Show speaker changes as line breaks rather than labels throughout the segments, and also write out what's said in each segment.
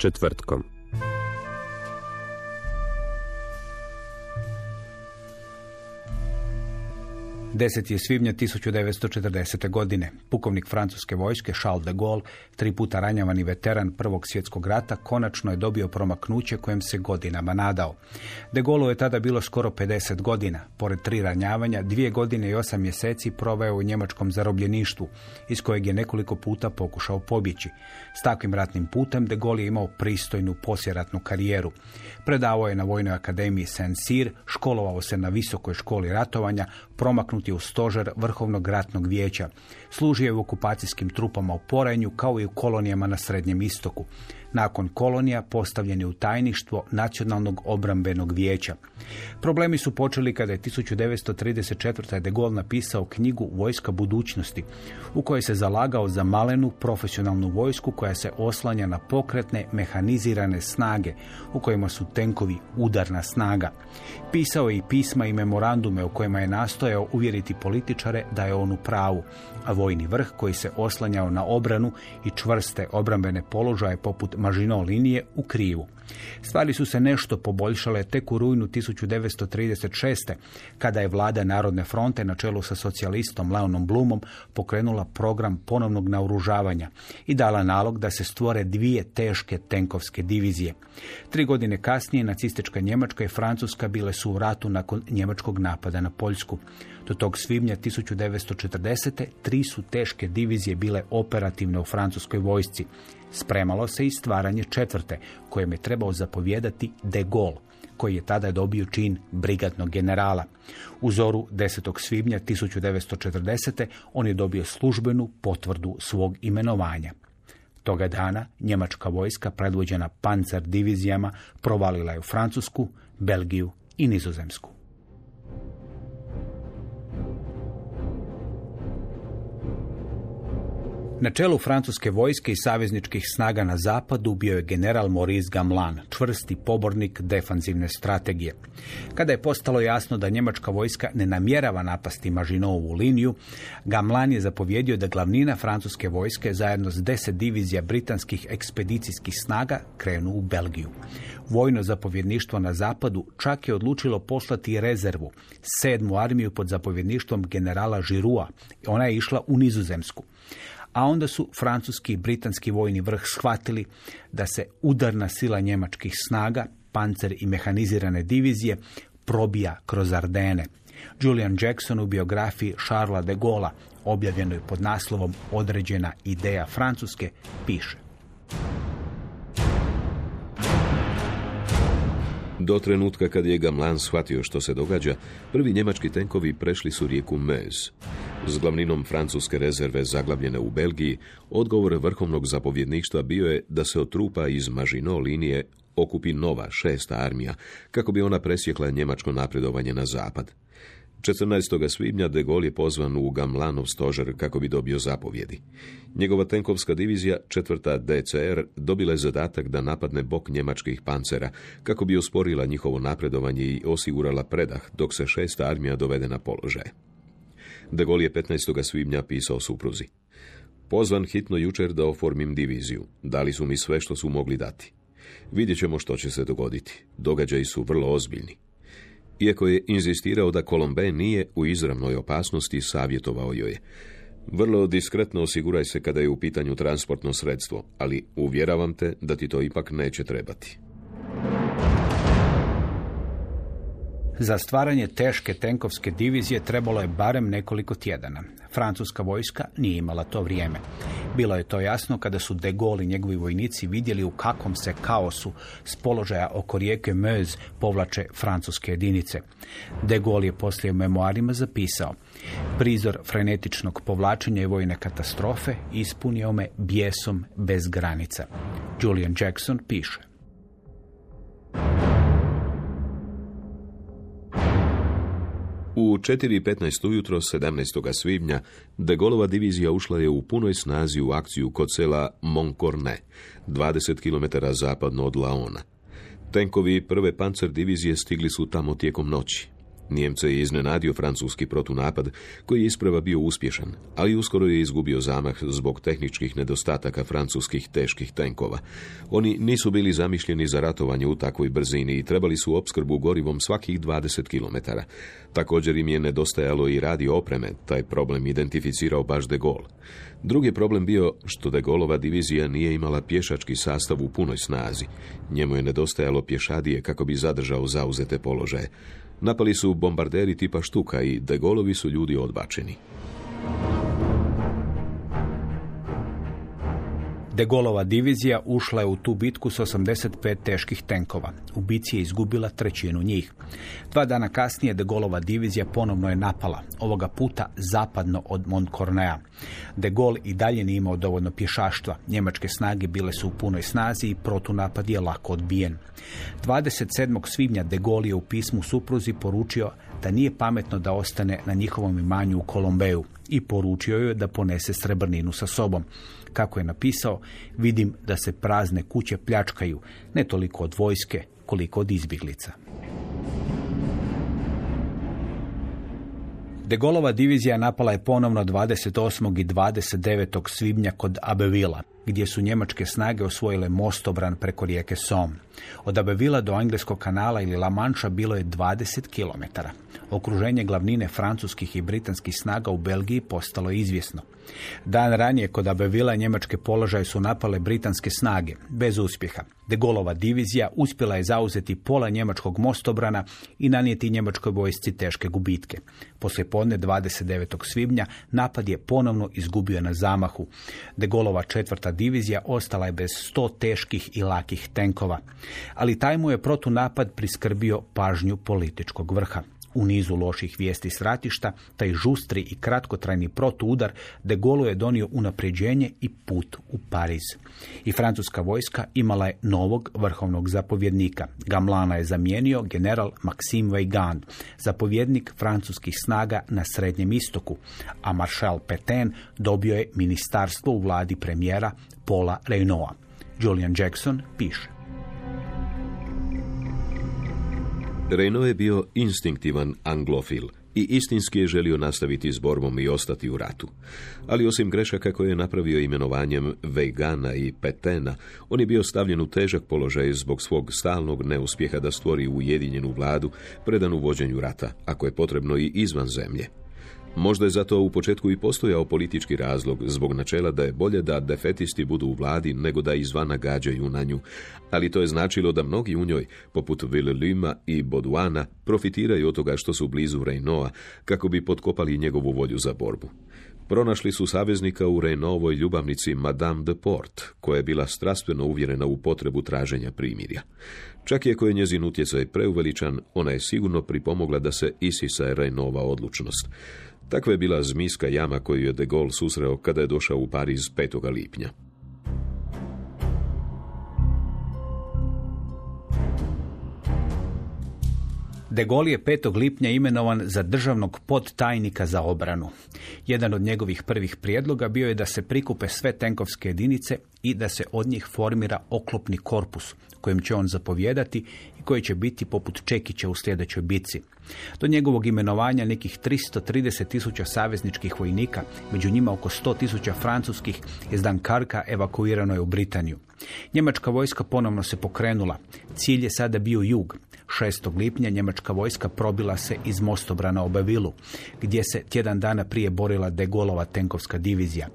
Četvrtkom.
Deset je svibnja 1940. godine. Pukovnik francuske vojske Charles de Gaulle, tri puta ranjavani veteran Prvog svjetskog rata, konačno je dobio promaknuće kojem se godinama nadao. De Gaulle je tada bilo skoro 50 godina. Pored tri ranjavanja, dvije godine i osam mjeseci proveo u njemačkom zarobljeništvu, iz kojeg je nekoliko puta pokušao pobjeći. S takvim ratnim putem de Gaulle je imao pristojnu posjeratnu karijeru. Predavao je na Vojnoj akademiji Saint-Cyr, školovao se na Visokoj školi ratovanja, promaknut je u stožer Vrhovnog ratnog vijeća. Služio je u okupacijskim trupama u Poranju kao i u kolonijama na Srednjem istoku. Nakon kolonija postavljen je u tajništvo Nacionalnog obrambenog vijeća. Problemi su počeli kada je 1934. de Gaulle napisao knjigu Vojska budućnosti, u kojoj se zalagao za malenu profesionalnu vojsku koja se oslanja na pokretne mehanizirane snage, u kojima su tenkovi udarna snaga. Pisao je i pisma i memorandume u kojima je nastojao uvjeriti političare da je on u pravu, a vojni vrh koji se oslanjao na obranu i čvrste obrambene položaje poput Maginot linije u krivu. Stvari su se nešto poboljšale tek u rujnu 1936. kada je vlada Narodne fronte na čelu sa socijalistom Leonom Blumom pokrenula program ponovnog naoružavanja i dala nalog da se stvore dvije teške tenkovske divizije. Tri godine kasnije nacistička Njemačka i Francuska bile su u ratu nakon njemačkog napada na Poljsku. Do tog svibnja 1940. tri su teške divizije bile operativne u francuskoj vojsci. Spremalo se i stvaranje četvrte, kojem je trebao zapovjedati de Gaulle, koji je tada dobio čin brigadnog generala. U zoru 10. svibnja 1940. on je dobio službenu potvrdu svog imenovanja. Toga dana njemačka vojska predvođena pancer divizijama provalila je u Francusku, Belgiju i Nizozemsku. Na čelu francuske vojske i savezničkih snaga na zapadu bio je general Maurice Gamelin, čvrsti pobornik defanzivne strategije. Kada je postalo jasno da njemačka vojska ne namjerava napasti Mažinovu liniju, Gamelin je zapovjedio da glavnina francuske vojske zajedno s deset divizija britanskih ekspedicijskih snaga krenu u Belgiju. Vojno zapovjedništvo na zapadu čak je odlučilo poslati rezervu, sedmu armiju pod zapovjedništvom generala Žirua. Ona je išla u Nizozemsku a onda su francuski i britanski vojni vrh shvatili da se udarna sila njemačkih snaga, pancer i mehanizirane divizije probija kroz Ardene. Julian Jackson u biografiji Charlesa de Gaulle, objavljenoj pod naslovom Određena ideja Francuske, piše.
Do trenutka kad je Gamlan shvatio što se događa, prvi njemački tenkovi prešli su rijeku Meuse. S glavninom francuske rezerve zaglavljene u Belgiji, odgovor vrhovnog zapovjedništva bio je da se od trupa iz Maginot linije okupi nova šesta armija, kako bi ona presjekla njemačko napredovanje na zapad. 14. svibnja de Gaulle je pozvan u Gamlanov stožer kako bi dobio zapovjedi. Njegova tenkovska divizija, četvrta DCR, dobila je zadatak da napadne bok njemačkih pancera kako bi usporila njihovo napredovanje i osigurala predah dok se šesta armija dovede na položaj. De Gaulle je 15. svibnja pisao supruzi. Pozvan hitno jučer da oformim diviziju. Dali su mi sve što su mogli dati. Vidjet ćemo što će se dogoditi. Događaji su vrlo ozbiljni. Iako je inzistirao da Kolombe nije u izravnoj opasnosti, savjetovao joj. Vrlo diskretno osiguraj se kada je u pitanju transportno sredstvo, ali uvjeravam te da ti to ipak neće trebati.
Za stvaranje teške tenkovske divizije trebalo je barem nekoliko tjedana. Francuska vojska nije imala to vrijeme. Bilo je to jasno kada su de Gaulle i njegovi vojnici vidjeli u kakvom se kaosu s položaja oko rijeke Meuse povlače francuske jedinice. De Gaulle je poslije u memoarima zapisao Prizor frenetičnog povlačenja i vojne katastrofe ispunio me bijesom bez granica. Julian Jackson piše.
U 4.15 ujutro 17. svibnja De Gaulleova divizija ušla je u punoj snazi u akciju kod sela Moncorne, 20 km zapadno od Laona. Tenkovi prve pancer divizije stigli su tamo tijekom noći. Njemce je iznenadio francuski protunapad, koji je isprava bio uspješan, ali uskoro je izgubio zamah zbog tehničkih nedostataka francuskih teških tenkova. Oni nisu bili zamišljeni za ratovanje u takvoj brzini i trebali su opskrbu gorivom svakih 20 km. Također im je nedostajalo i radio opreme, taj problem identificirao baš de Gaulle. Drugi problem bio što de Gaulleova divizija nije imala pješački sastav u punoj snazi. Njemu je nedostajalo pješadije kako bi zadržao zauzete položaje. Napali su bombarderi tipa štuka i de Gaulovi su ljudi odbačeni.
De Gaulleova divizija ušla je u tu bitku s 85 teških tenkova. U bici je izgubila trećinu njih. Dva dana kasnije De Gaulleova divizija ponovno je napala, ovoga puta zapadno od Montcornea. De Gaulle i dalje nije imao dovoljno pješaštva. Njemačke snage bile su u punoj snazi i protunapad je lako odbijen. 27. svibnja De Gaulle je u pismu supruzi poručio da nije pametno da ostane na njihovom imanju u Kolombeju i poručio joj da ponese srebrninu sa sobom. Kako je napisao, vidim da se prazne kuće pljačkaju, ne toliko od vojske, koliko od izbjeglica. De Golova divizija napala je ponovno 28. i 29. svibnja kod Abevila, gdje su njemačke snage osvojile mostobran preko rijeke Somme. Od Abevila do Engleskog kanala ili La Mancha bilo je 20 km. Okruženje glavnine francuskih i britanskih snaga u Belgiji postalo je izvjesno. Dan ranije kod Abevila njemačke položaje su napale britanske snage, bez uspjeha. De Golova divizija uspjela je zauzeti pola njemačkog mostobrana i nanijeti njemačkoj vojsci teške gubitke. Poslije podne 29. svibnja napad je ponovno izgubio na zamahu. De Golova četvrta divizija ostala je bez sto teških i lakih tenkova. Ali taj mu je protunapad priskrbio pažnju političkog vrha. U nizu loših vijesti s ratišta, taj žustri i kratkotrajni protuudar de Gaulle je donio unapređenje i put u Pariz. I francuska vojska imala je novog vrhovnog zapovjednika. Gamlana je zamijenio general Maxime Weygand, zapovjednik francuskih snaga na Srednjem istoku, a maršal Petain dobio je ministarstvo u vladi premijera Paula Reynaud. Julian Jackson piše.
Reno je bio instinktivan anglofil i istinski je želio nastaviti s borbom i ostati u ratu. Ali osim grešaka koje je napravio imenovanjem Vejgana i Petena, on je bio stavljen u težak položaj zbog svog stalnog neuspjeha da stvori ujedinjenu vladu predanu vođenju rata, ako je potrebno i izvan zemlje. Možda je zato u početku i postojao politički razlog zbog načela da je bolje da defetisti budu u vladi nego da izvana gađaju na nju, ali to je značilo da mnogi u njoj, poput Villelima i Boduana, profitiraju od toga što su blizu Reynoa kako bi potkopali njegovu volju za borbu. Pronašli su saveznika u Reynovoj ljubavnici Madame de Port, koja je bila strastveno uvjerena u potrebu traženja primirja. Čak je je njezin utjecaj preuveličan, ona je sigurno pripomogla da se isisa Reynova odlučnost. Takva je bila zmijska jama koju je de Gaulle susreo kada je došao u Pariz 5. lipnja.
De Gaulle je 5. lipnja imenovan za državnog podtajnika za obranu. Jedan od njegovih prvih prijedloga bio je da se prikupe sve tenkovske jedinice i da se od njih formira oklopni korpus kojim će on zapovjedati i koji će biti poput Čekića u sljedećoj bitci. Do njegovog imenovanja nekih 330 tisuća savezničkih vojnika, među njima oko 100 tisuća francuskih, iz Dankarka evakuirano je u Britaniju. Njemačka vojska ponovno se pokrenula. Cilj je sada bio jug. 6. lipnja njemačka vojska probila se iz mostobrana Obavilu, gdje se tjedan dana prije borila de Golova tenkovska divizija.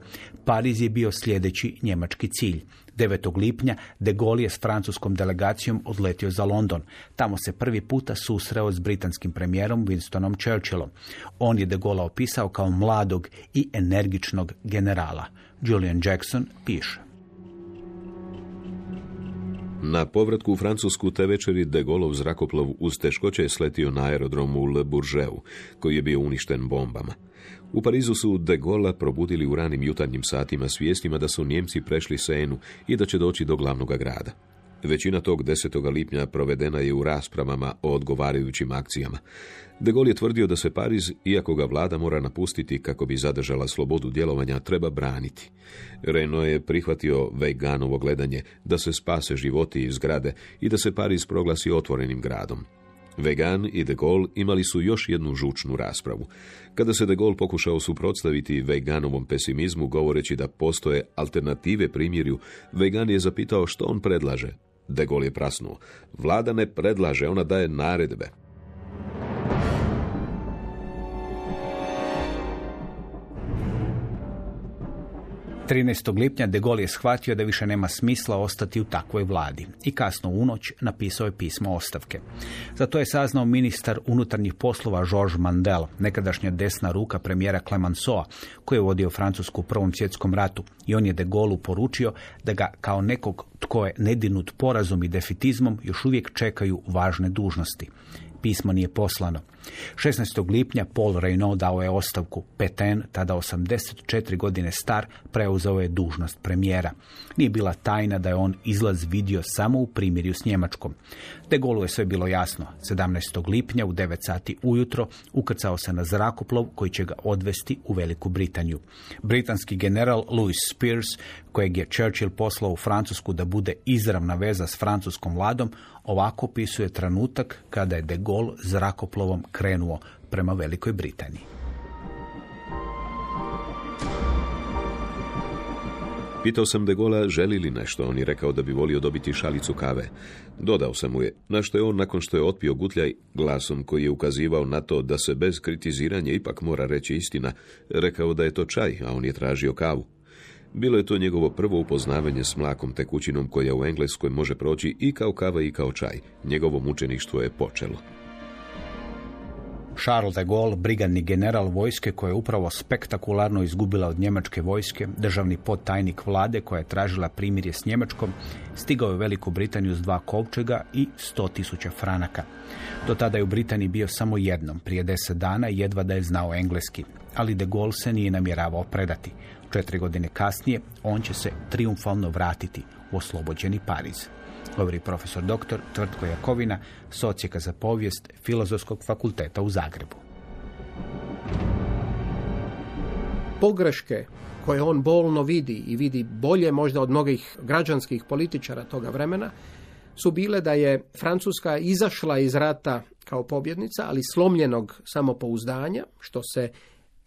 Pariz je bio sljedeći njemački cilj. 9. lipnja de Gaulle je s francuskom delegacijom odletio za London. Tamo se prvi puta susreo s britanskim premijerom Winstonom Churchillom. On je de Gaulle opisao kao mladog i energičnog generala. Julian Jackson piše.
Na povratku u Francusku te večeri de Gaulleov zrakoplov uz teškoće je sletio na aerodromu u Le Bourgeu, koji je bio uništen bombama. U Parizu su de Gaulle probudili u ranim jutarnjim satima svijestima da su Njemci prešli Senu i da će doći do glavnog grada. Većina tog 10. lipnja provedena je u raspravama o odgovarajućim akcijama. De Gaulle je tvrdio da se Pariz, iako ga vlada mora napustiti kako bi zadržala slobodu djelovanja, treba braniti. Reno je prihvatio Vejganovo gledanje da se spase životi iz zgrade i da se Pariz proglasi otvorenim gradom. Vegan i de Gaulle imali su još jednu žučnu raspravu. Kada se de Gaulle pokušao suprotstaviti Veganovom pesimizmu govoreći da postoje alternative primjerju, Vegan je zapitao što on predlaže. De Gaulle je prasnuo. Vlada ne predlaže, ona daje naredbe.
13. lipnja de Gaulle je shvatio da više nema smisla ostati u takvoj vladi i kasno u noć napisao je pismo ostavke. Za to je saznao ministar unutarnjih poslova Georges Mandel, nekadašnja desna ruka premijera Clemenceau, koji je vodio Francusku u Prvom svjetskom ratu i on je de Gaulle poručio da ga kao nekog tko je nedinut porazom i defitizmom još uvijek čekaju važne dužnosti pismo nije poslano. 16. lipnja Paul Reynaud dao je ostavku. Petain, tada 84 godine star, preuzeo je dužnost premijera. Nije bila tajna da je on izlaz vidio samo u primjerju s Njemačkom. De Gaulle je sve bilo jasno. 17. lipnja u 9 sati ujutro ukrcao se na zrakoplov koji će ga odvesti u Veliku Britaniju. Britanski general Louis Spears, kojeg je Churchill poslao u Francusku da bude izravna veza s francuskom vladom, ovako opisuje trenutak kada je de Gaulle zrakoplovom krenuo prema Velikoj Britaniji.
Pitao sam de Gola želi li nešto, on je rekao da bi volio dobiti šalicu kave. Dodao sam mu je, na što je on nakon što je otpio gutljaj, glasom koji je ukazivao na to da se bez kritiziranja ipak mora reći istina, rekao da je to čaj, a on je tražio kavu. Bilo je to njegovo prvo upoznavanje s mlakom tekućinom koja u Engleskoj može proći i kao kava i kao čaj. Njegovo mučeništvo je počelo.
Charles de Gaulle, brigadni general vojske koja je upravo spektakularno izgubila od njemačke vojske, državni podtajnik vlade koja je tražila primirje s Njemačkom, stigao je u Veliku Britaniju s dva kovčega i sto tisuća franaka. Do tada je u Britaniji bio samo jednom, prije deset dana jedva da je znao engleski, ali de Gaulle se nije namjeravao predati. Četiri godine kasnije on će se triumfalno vratiti u oslobođeni Pariz. Govori profesor dr. Tvrtko Jakovina, socijeka za povijest Filozofskog fakulteta u Zagrebu.
Pogreške koje on bolno vidi i vidi bolje možda od mnogih građanskih političara toga vremena, su bile da je Francuska izašla iz rata kao pobjednica, ali slomljenog samopouzdanja, što se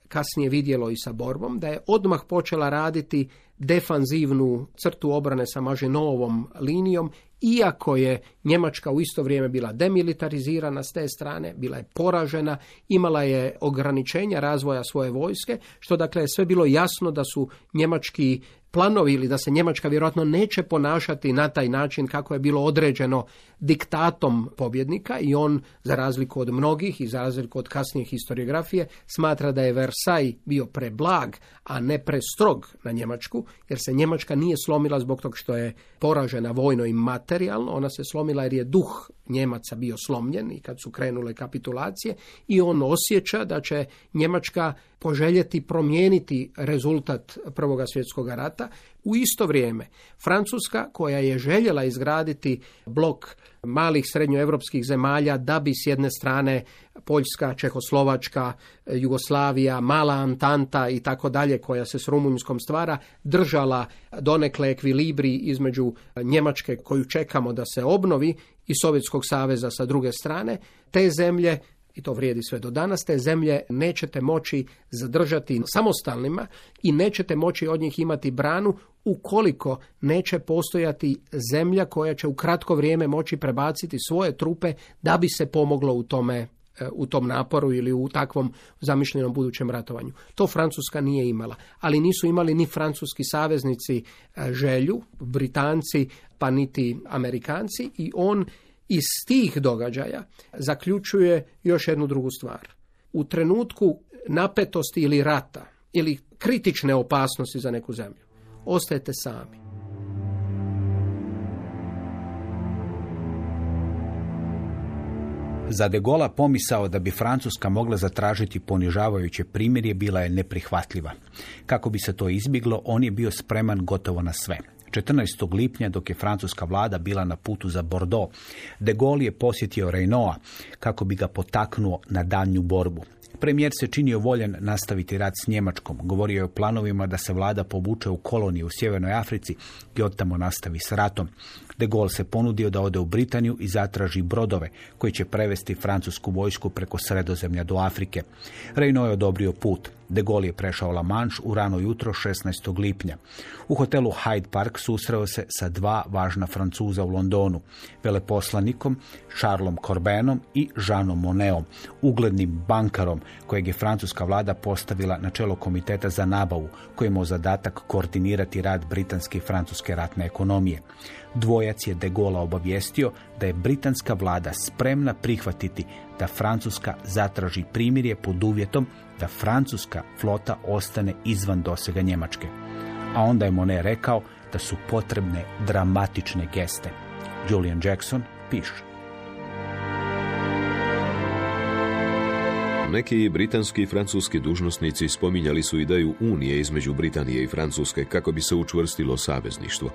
kasnije vidjelo i sa borbom, da je odmah počela raditi defanzivnu crtu obrane sa Mažinovom linijom, iako je Njemačka u isto vrijeme bila demilitarizirana s te strane, bila je poražena, imala je ograničenja razvoja svoje vojske, što dakle je sve bilo jasno da su njemački planovi ili da se Njemačka vjerojatno neće ponašati na taj način kako je bilo određeno diktatom pobjednika i on, za razliku od mnogih i za razliku od kasnije historiografije, smatra da je Versailles bio preblag, a ne prestrog na Njemačku, jer se Njemačka nije slomila zbog tog što je poražena vojno i materijalno, ona se slomila jer je duh Njemaca bio slomljen i kad su krenule kapitulacije i on osjeća da će Njemačka poželjeti promijeniti rezultat Prvoga svjetskog rata. U isto vrijeme Francuska koja je željela izgraditi blok malih srednjoevropskih zemalja da bi s jedne strane Poljska, Čehoslovačka, Jugoslavija, Mala Antanta i tako dalje koja se s Rumunjskom stvara držala donekle ekvilibri između Njemačke koju čekamo da se obnovi i Sovjetskog saveza sa druge strane, te zemlje i to vrijedi sve do danas, te zemlje nećete moći zadržati samostalnima i nećete moći od njih imati branu ukoliko neće postojati zemlja koja će u kratko vrijeme moći prebaciti svoje trupe da bi se pomoglo u tome e, u tom naporu ili u takvom zamišljenom budućem ratovanju. To Francuska nije imala, ali nisu imali ni francuski saveznici e, želju, Britanci pa niti Amerikanci i on iz tih događaja zaključuje još jednu drugu stvar. U trenutku napetosti ili rata ili kritične opasnosti za neku zemlju, ostajete sami.
Za de Gola pomisao da bi Francuska mogla zatražiti ponižavajuće primirje bila je neprihvatljiva. Kako bi se to izbjeglo, on je bio spreman gotovo na sve. 14. lipnja, dok je francuska vlada bila na putu za Bordeaux, de Gaulle je posjetio Reynoa kako bi ga potaknuo na danju borbu. Premijer se činio voljen nastaviti rad s Njemačkom. Govorio je o planovima da se vlada povuče u koloniju u Sjevernoj Africi i od tamo nastavi s ratom. De Gaulle se ponudio da ode u Britaniju i zatraži brodove koji će prevesti francusku vojsku preko sredozemlja do Afrike. Reyno je odobrio put. De Gaulle je prešao La Manche u rano jutro 16. lipnja. U hotelu Hyde Park susreo se sa dva važna Francuza u Londonu, veleposlanikom Charlesom Corbenom i Jeanom Moneom, uglednim bankarom kojeg je francuska vlada postavila na čelo komiteta za nabavu, koji imao zadatak koordinirati rad britanske i francuske ratne ekonomije. Dvojac je de Gaulle obavijestio da je britanska vlada spremna prihvatiti da Francuska zatraži primirje pod uvjetom da francuska flota ostane izvan dosega Njemačke. A onda je Monet rekao da su potrebne dramatične geste. Julian Jackson piše.
Neki britanski i francuski dužnosnici spominjali su ideju unije između Britanije i Francuske kako bi se učvrstilo savezništvo.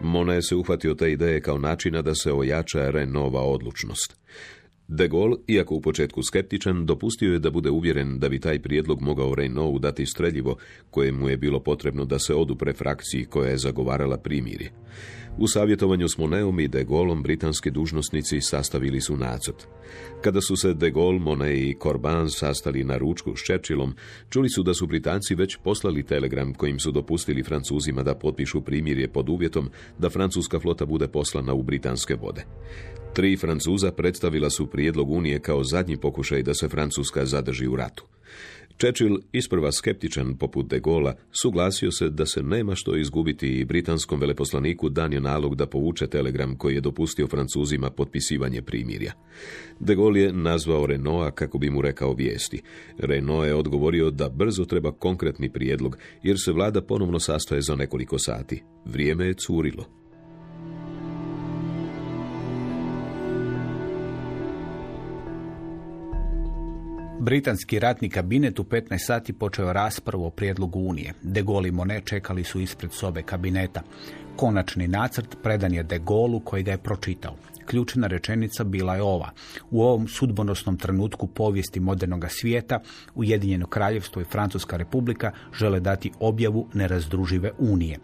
Monet se uhvatio te ideje kao načina da se ojača Renova odlučnost. De Gaulle, iako u početku skeptičan, dopustio je da bude uvjeren da bi taj prijedlog mogao Renault dati streljivo, koje mu je bilo potrebno da se odupre frakciji koja je zagovarala primirje. U savjetovanju s Moneom i de Gaulleom britanski dužnosnici sastavili su nacrt. Kada su se de Gaulle, Monet i Corban sastali na ručku s Churchillom, čuli su da su Britanci već poslali telegram kojim su dopustili Francuzima da potpišu primirje pod uvjetom da francuska flota bude poslana u britanske vode. Tri Francuza predstavila su prijedlog Unije kao zadnji pokušaj da se Francuska zadrži u ratu. Churchill, isprva skeptičan poput de Gola, suglasio se da se nema što izgubiti i britanskom veleposlaniku dan je nalog da povuče telegram koji je dopustio Francuzima potpisivanje primirja. De Gaulle je nazvao Renaulta kako bi mu rekao vijesti. Renault je odgovorio da brzo treba konkretni prijedlog jer se vlada ponovno sastaje za nekoliko sati. Vrijeme je curilo.
Britanski ratni kabinet u 15 sati počeo raspravu o prijedlogu Unije. De Gaulle i Monet čekali su ispred sobe kabineta. Konačni nacrt predan je De Gaullu koji ga je pročitao. Ključna rečenica bila je ova. U ovom sudbonosnom trenutku povijesti modernog svijeta Ujedinjeno kraljevstvo i Francuska republika žele dati objavu nerazdružive unije.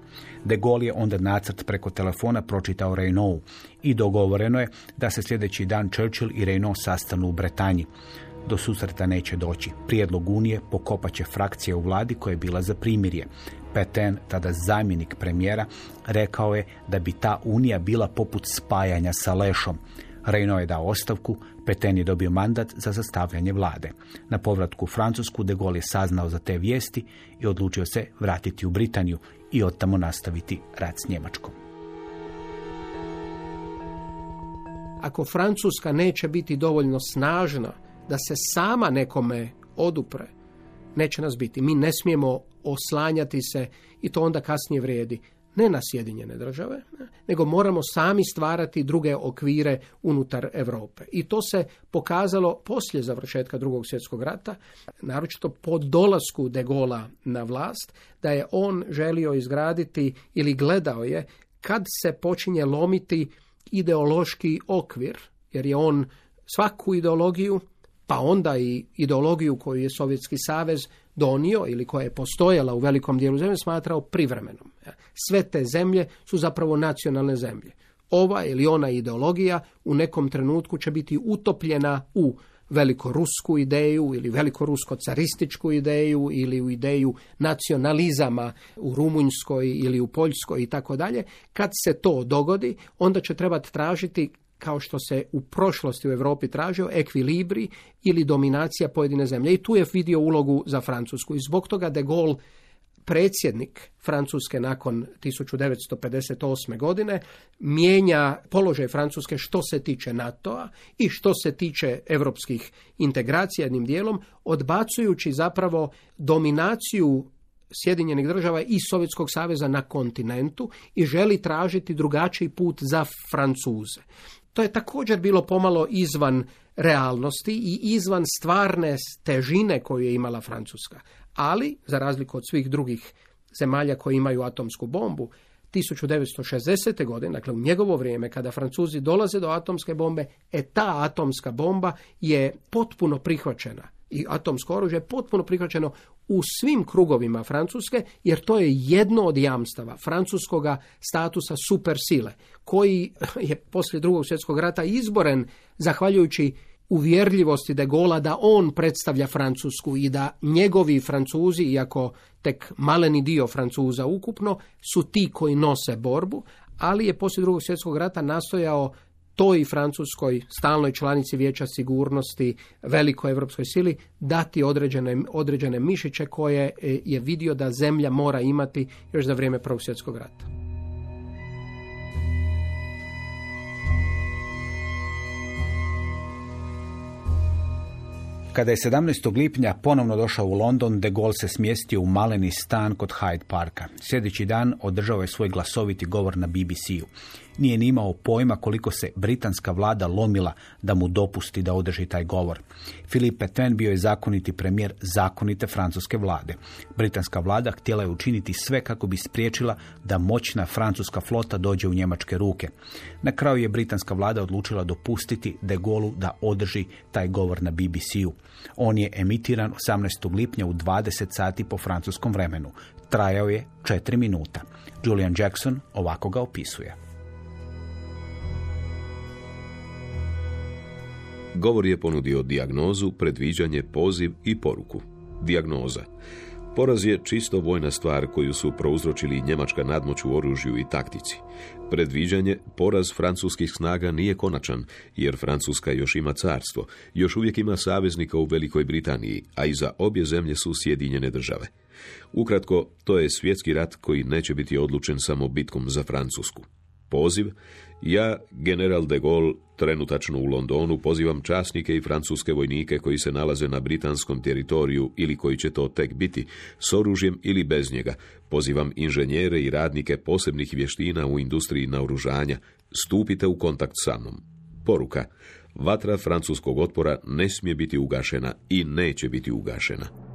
De Gaulle je onda nacrt preko telefona pročitao Reynaud i dogovoreno je da se sljedeći dan Churchill i Reynaud sastanu u Bretanji do susreta neće doći. Prijedlog Unije pokopat će frakcija u vladi koja je bila za primirje. Peten, tada zamjenik premijera, rekao je da bi ta Unija bila poput spajanja sa Lešom. Reyno je dao ostavku, Peten je dobio mandat za zastavljanje vlade. Na povratku u Francusku de Gaulle je saznao za te vijesti i odlučio se vratiti u Britaniju i od tamo nastaviti rad s Njemačkom.
Ako Francuska neće biti dovoljno snažna da se sama nekome odupre, neće nas biti. Mi ne smijemo oslanjati se i to onda kasnije vrijedi ne na Sjedinjene države, nego moramo sami stvarati druge okvire unutar Europe. I to se pokazalo poslije završetka drugog svjetskog rata, naročito po dolasku de Gola na vlast, da je on želio izgraditi ili gledao je kad se počinje lomiti ideološki okvir, jer je on svaku ideologiju pa onda i ideologiju koju je Sovjetski savez donio ili koja je postojala u velikom dijelu zemlje smatrao privremenom. Sve te zemlje su zapravo nacionalne zemlje. Ova ili ona ideologija u nekom trenutku će biti utopljena u velikorusku ideju ili velikorusko-carističku ideju ili u ideju nacionalizama u Rumunjskoj ili u Poljskoj i tako dalje. Kad se to dogodi, onda će trebati tražiti kao što se u prošlosti u Europi tražio, ekvilibri ili dominacija pojedine zemlje. I tu je vidio ulogu za Francusku. I zbog toga de Gaulle predsjednik Francuske nakon 1958. godine mijenja položaj Francuske što se tiče NATO-a i što se tiče europskih integracija jednim dijelom, odbacujući zapravo dominaciju Sjedinjenih država i Sovjetskog saveza na kontinentu i želi tražiti drugačiji put za Francuze. To je također bilo pomalo izvan realnosti i izvan stvarne težine koju je imala Francuska. Ali, za razliku od svih drugih zemalja koji imaju atomsku bombu, 1960. godine, dakle u njegovo vrijeme, kada Francuzi dolaze do atomske bombe, e ta atomska bomba je potpuno prihvaćena i atomsko oružje je potpuno prihvaćeno u svim krugovima Francuske, jer to je jedno od jamstava francuskoga statusa supersile, koji je poslije drugog svjetskog rata izboren zahvaljujući uvjerljivosti de Gola da on predstavlja Francusku i da njegovi Francuzi, iako tek maleni dio Francuza ukupno, su ti koji nose borbu, ali je poslije drugog svjetskog rata nastojao toj Francuskoj stalnoj članici Vijeća sigurnosti, velikoj europskoj sili, dati određene, određene mišiće koje e, je vidio da zemlja mora imati još za vrijeme Prvog svjetskog rata.
Kada je 17. lipnja ponovno došao u London, de Gaulle se smjestio u maleni stan kod Hyde Parka. Sljedeći dan održao je svoj glasoviti govor na BBC-u nije ni imao pojma koliko se britanska vlada lomila da mu dopusti da održi taj govor. Philippe Petain bio je zakoniti premijer zakonite francuske vlade. Britanska vlada htjela je učiniti sve kako bi spriječila da moćna francuska flota dođe u njemačke ruke. Na kraju je britanska vlada odlučila dopustiti de Gaullu da održi taj govor na BBC-u. On je emitiran 18. lipnja u 20 sati po francuskom vremenu. Trajao je 4 minuta. Julian Jackson ovako ga opisuje.
Govor je ponudio dijagnozu, predviđanje, poziv i poruku. Dijagnoza. Poraz je čisto vojna stvar koju su prouzročili njemačka nadmoć u oružju i taktici. Predviđanje, poraz francuskih snaga nije konačan, jer Francuska još ima carstvo, još uvijek ima saveznika u Velikoj Britaniji, a i za obje zemlje su Sjedinjene države. Ukratko, to je svjetski rat koji neće biti odlučen samo bitkom za Francusku. Poziv, ja, general de Gaulle, trenutačno u Londonu, pozivam časnike i francuske vojnike koji se nalaze na britanskom teritoriju ili koji će to tek biti, s oružjem ili bez njega. Pozivam inženjere i radnike posebnih vještina u industriji naoružanja. Stupite u kontakt sa mnom. Poruka. Vatra francuskog otpora ne smije biti ugašena i neće biti ugašena.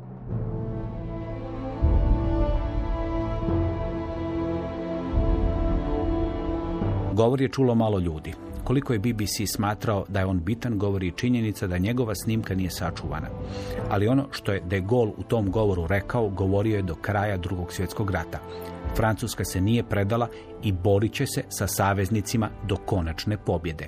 Govor je čulo malo ljudi. Koliko je BBC smatrao da je on bitan, govori činjenica da njegova snimka nije sačuvana. Ali ono što je de Gaulle u tom govoru rekao, govorio je do kraja drugog svjetskog rata. Francuska se nije predala i borit će se sa saveznicima do konačne pobjede.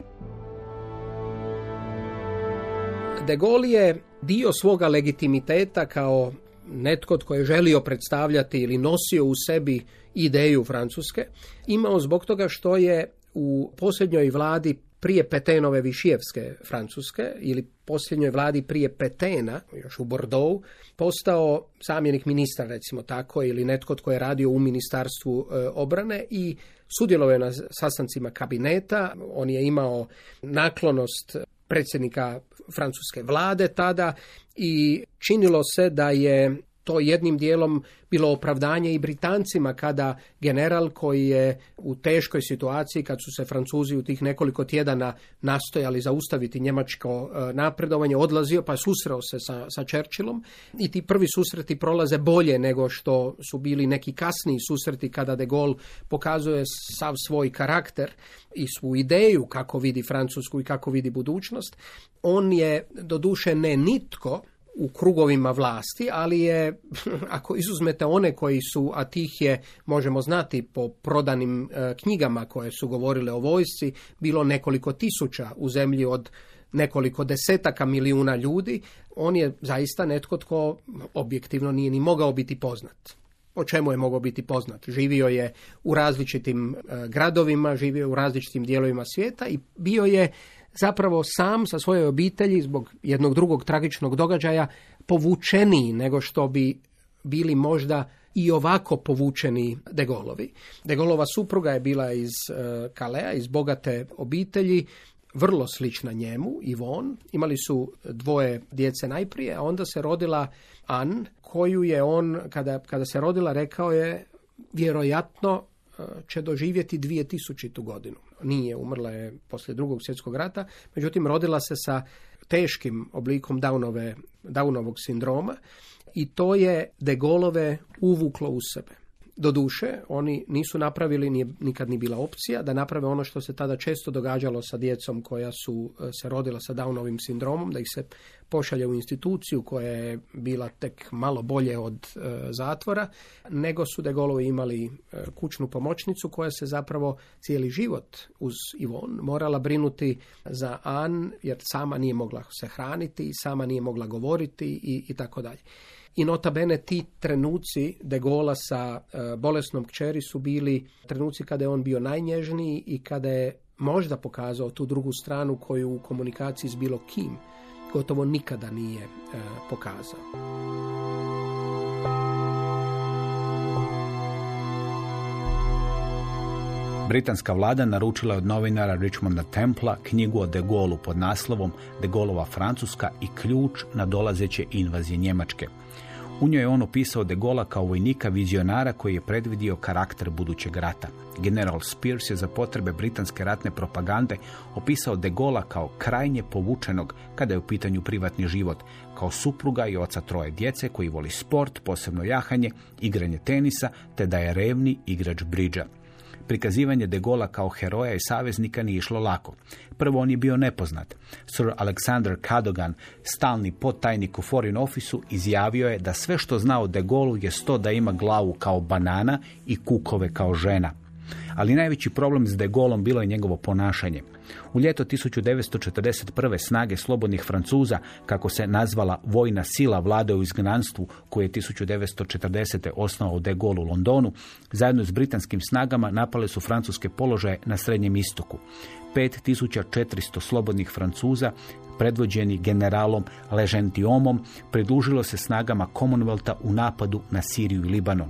De Gaulle je dio svoga legitimiteta kao netko tko je želio predstavljati ili nosio u sebi ideju Francuske, imao zbog toga što je u posljednjoj vladi prije Petenove Višijevske Francuske ili posljednjoj vladi prije Petena, još u Bordeaux, postao zamjenik ministra, recimo tako, ili netko tko je radio u ministarstvu e, obrane i sudjelovao je na sastancima kabineta. On je imao naklonost predsjednika francuske vlade tada i činilo se da je to jednim dijelom bilo opravdanje i Britancima kada general koji je u teškoj situaciji kad su se Francuzi u tih nekoliko tjedana nastojali zaustaviti njemačko e, napredovanje odlazio pa susreo se sa, sa Churchillom i ti prvi susreti prolaze bolje nego što su bili neki kasniji susreti kada de Gaulle pokazuje sav svoj karakter i svu ideju kako vidi Francusku i kako vidi budućnost. On je doduše ne nitko u krugovima vlasti, ali je, ako izuzmete one koji su, a tih je, možemo znati po prodanim e, knjigama koje su govorile o vojsci, bilo nekoliko tisuća u zemlji od nekoliko desetaka milijuna ljudi, on je zaista netko tko objektivno nije ni mogao biti poznat. O čemu je mogao biti poznat? Živio je u različitim e, gradovima, živio je u različitim dijelovima svijeta i bio je zapravo sam sa svojoj obitelji zbog jednog drugog tragičnog događaja povučeniji nego što bi bili možda i ovako povučeni Degolovi. Degolova supruga je bila iz e, Kalea, iz bogate obitelji, vrlo slična njemu, Ivon. Imali su dvoje djece najprije, a onda se rodila An, koju je on, kada, kada se rodila, rekao je vjerojatno e, će doživjeti 2000. godinu. Nije, umrla je poslije drugog svjetskog rata, međutim rodila se sa teškim oblikom Downove, Downovog sindroma i to je De Golove uvuklo u sebe. Doduše, oni nisu napravili, nije nikad ni bila opcija, da naprave ono što se tada često događalo sa djecom koja su e, se rodila sa Downovim sindromom, da ih se pošalje u instituciju koja je bila tek malo bolje od e, zatvora, nego su de Gaulovi imali e, kućnu pomoćnicu koja se zapravo cijeli život uz Ivon morala brinuti za An, jer sama nije mogla se hraniti, sama nije mogla govoriti i, i tako dalje. I nota bene ti trenuci de Gola sa e, bolesnom kćeri su bili trenuci kada je on bio najnježniji i kada je možda pokazao tu drugu stranu koju u komunikaciji s bilo kim gotovo nikada nije e, pokazao.
Britanska vlada naručila je od novinara Richmonda Templa knjigu o De Gauleu pod naslovom De Gaulova Francuska i ključ na dolazeće invazije Njemačke. U njoj je on opisao de Gola kao vojnika vizionara koji je predvidio karakter budućeg rata. General Spears je za potrebe britanske ratne propagande opisao de Gola kao krajnje povučenog kada je u pitanju privatni život, kao supruga i oca troje djece koji voli sport, posebno jahanje, igranje tenisa, te da je revni igrač bridža. Prikazivanje de Gola kao heroja i saveznika nije išlo lako. Prvo on je bio nepoznat. Sir Alexander Cadogan, stalni podtajnik u Foreign Officeu, izjavio je da sve što zna o de Gaulle je sto da ima glavu kao banana i kukove kao žena. Ali najveći problem s de Gaulom bilo je njegovo ponašanje. U ljeto 1941. snage slobodnih Francuza, kako se nazvala vojna sila vlade u izgnanstvu koje je 1940. osnovao de Gaulle u Londonu, zajedno s britanskim snagama napale su francuske položaje na Srednjem istoku. 5400 slobodnih Francuza predvođeni generalom Legentiomom, pridružilo se snagama Commonwealtha u napadu na Siriju i Libanon.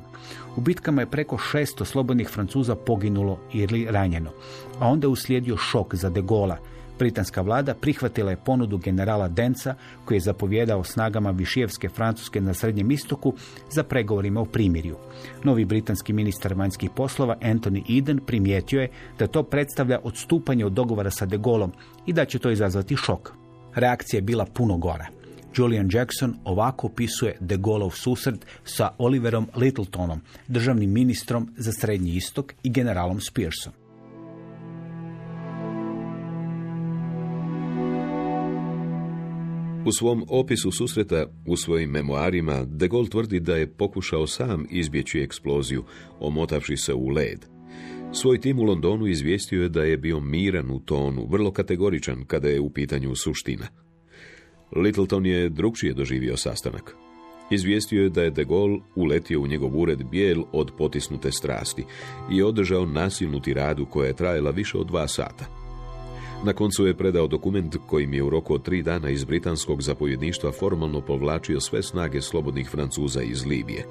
U bitkama je preko 600 slobodnih Francuza poginulo ili ranjeno, a onda je uslijedio šok za de Gola. Britanska vlada prihvatila je ponudu generala Denca, koji je zapovjedao snagama Višijevske Francuske na Srednjem istoku za pregovorima o primirju. Novi britanski ministar vanjskih poslova Anthony Eden primijetio je da to predstavlja odstupanje od dogovora sa de Gaulom i da će to izazvati šok. Reakcija je bila puno gora. Julian Jackson ovako opisuje de Gaulleov susret sa Oliverom Littletonom, državnim ministrom za Srednji istok i generalom Spearsom.
U svom opisu susreta u svojim memoarima De Gaulle tvrdi da je pokušao sam izbjeći eksploziju, omotavši se u led. Svoj tim u Londonu izvijestio je da je bio miran u tonu, vrlo kategoričan kada je u pitanju suština. Littleton je drugčije doživio sastanak. Izvijestio je da je de Gaulle uletio u njegov ured bijel od potisnute strasti i održao nasilnu tiradu koja je trajala više od dva sata. Na koncu je predao dokument kojim je u roku od tri dana iz britanskog zapovjedništva formalno povlačio sve snage slobodnih Francuza iz Libije.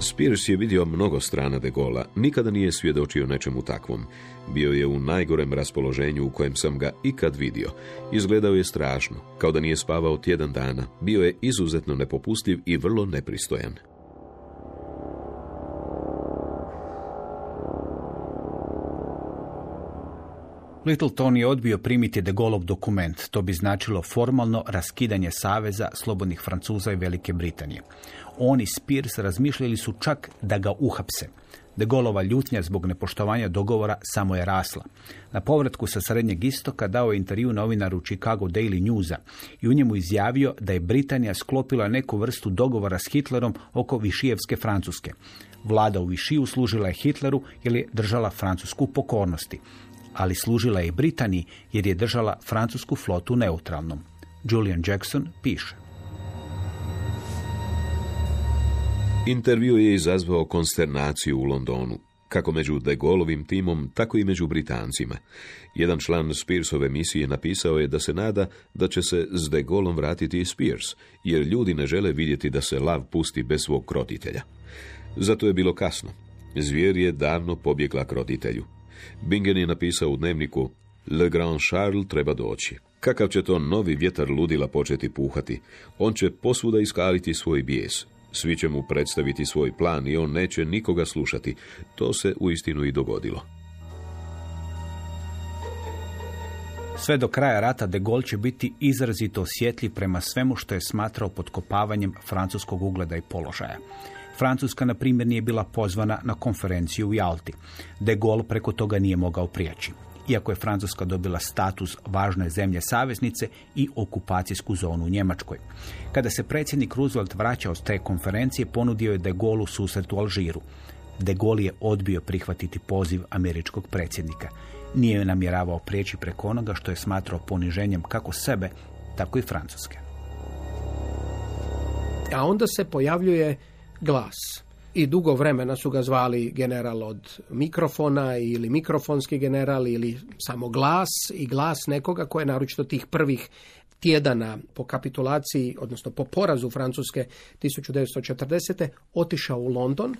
Spears je vidio mnogo strana de Gola, nikada nije svjedočio nečemu takvom. Bio je u najgorem raspoloženju u kojem sam ga ikad vidio. Izgledao je strašno, kao da nije spavao tjedan dana. Bio je izuzetno nepopustljiv i vrlo nepristojan.
Littleton je odbio primiti de Gaulleov dokument. To bi značilo formalno raskidanje saveza slobodnih Francuza i Velike Britanije. On i Spears razmišljali su čak da ga uhapse. De Gaulleova ljutnja zbog nepoštovanja dogovora samo je rasla. Na povratku sa Srednjeg istoka dao je intervju novinaru Chicago Daily Newsa i u njemu izjavio da je Britanija sklopila neku vrstu dogovora s Hitlerom oko Višijevske Francuske. Vlada u Višiju služila je Hitleru jer je držala Francusku pokornosti. Ali služila je i Britaniji jer je držala francusku flotu neutralnom. Julian Jackson piše.
Intervju je izazvao konsternaciju u Londonu, kako među De Gaulleovim timom, tako i među Britancima. Jedan član Spearsove misije napisao je da se nada da će se s De Gaulleom vratiti i Spears, jer ljudi ne žele vidjeti da se lav pusti bez svog krotitelja. Zato je bilo kasno. Zvijer je davno pobjegla krotitelju. Bingen je napisao u dnevniku Le Grand Charles treba doći. Kakav će to novi vjetar ludila početi puhati? On će posvuda iskaliti svoj bijes. Svi će mu predstaviti svoj plan i on neće nikoga slušati. To se uistinu i dogodilo.
Sve do kraja rata de Gaulle će biti izrazito osjetljiv prema svemu što je smatrao potkopavanjem francuskog ugleda i položaja. Francuska, na primjer, nije bila pozvana na konferenciju u Jalti. De Gaulle preko toga nije mogao prijeći. Iako je Francuska dobila status važne zemlje saveznice i okupacijsku zonu u Njemačkoj. Kada se predsjednik Roosevelt vraćao s te konferencije, ponudio je De Gaulle susret u Alžiru. De Gaulle je odbio prihvatiti poziv američkog predsjednika. Nije je namjeravao prijeći preko onoga što je smatrao poniženjem kako sebe, tako i Francuske.
A onda se pojavljuje glas. I dugo vremena su ga zvali general od mikrofona ili mikrofonski general ili samo glas i glas nekoga koje je naročito tih prvih tjedana po kapitulaciji, odnosno po porazu Francuske 1940. otišao u London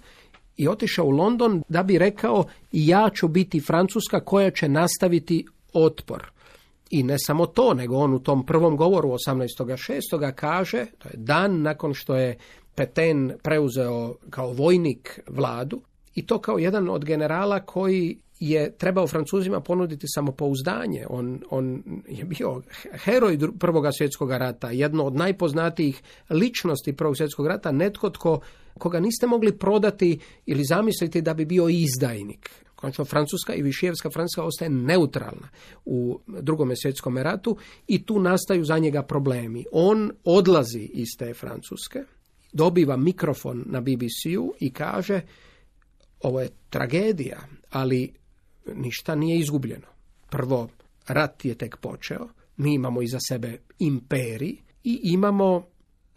i otišao u London da bi rekao ja ću biti Francuska koja će nastaviti otpor. I ne samo to, nego on u tom prvom govoru 18.6. kaže, to je dan nakon što je Petain preuzeo kao vojnik vladu i to kao jedan od generala koji je trebao Francuzima ponuditi samopouzdanje. On, on je bio heroj Prvoga svjetskog rata, jedno od najpoznatijih ličnosti Prvog svjetskog rata, netko tko, koga niste mogli prodati ili zamisliti da bi bio izdajnik. Konačno, Francuska i Višijevska Francuska ostaje neutralna u drugom svjetskom ratu i tu nastaju za njega problemi. On odlazi iz te Francuske, dobiva mikrofon na BBC-u i kaže ovo je tragedija, ali ništa nije izgubljeno. Prvo, rat je tek počeo, mi imamo iza sebe imperij i imamo